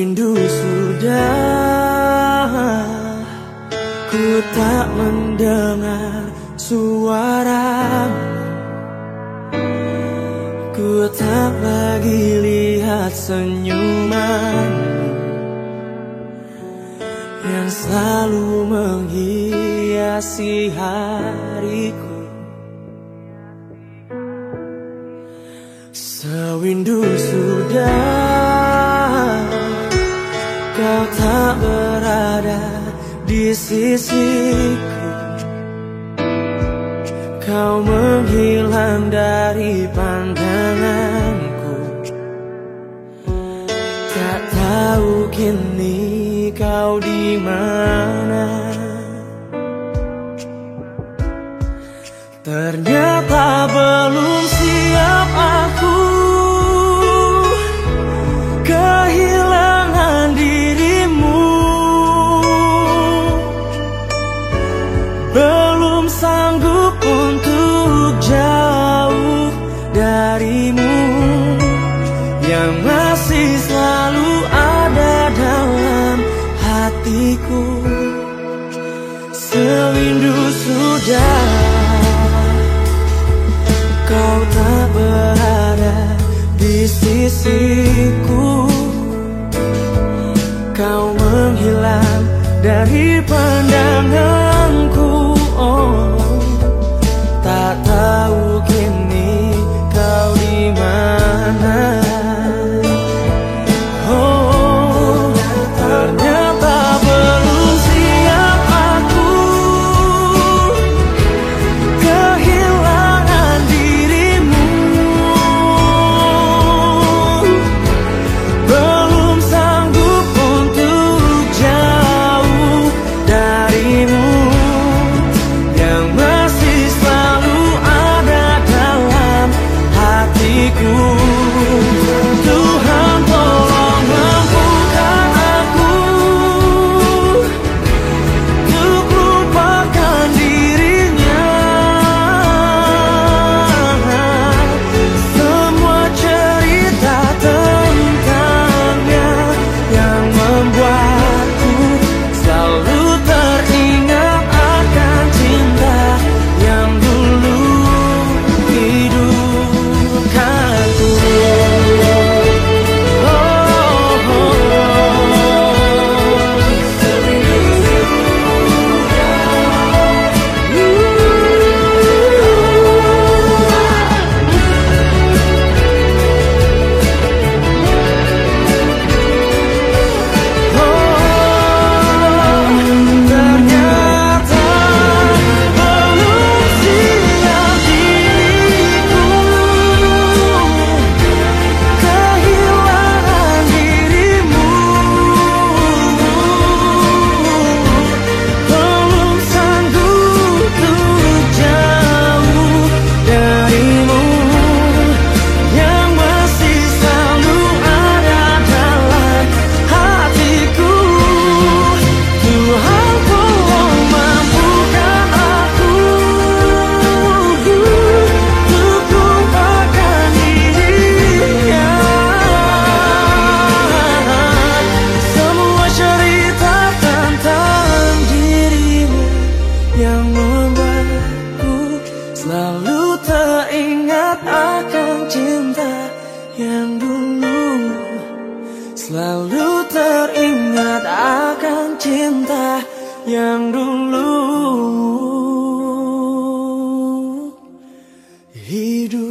Sewindu sudah. Ku tak mendengar suaramu Ku tak lagi lihat senyumanmu Yang selalu menghiasi hariku. Sewindu sudah Kau tak berada di sisiku Kau menghilang dari pandanganku. Tak tahu kini kau di mana. Ternyata Yang masih selalu ada dalam hatiku. Sewindu sudah Kau tak berada di sisiku. Kau menghilang dari pandanganku tetap akan cinta yang dulu. Selalu teringat akan cinta yang dulu. Hidup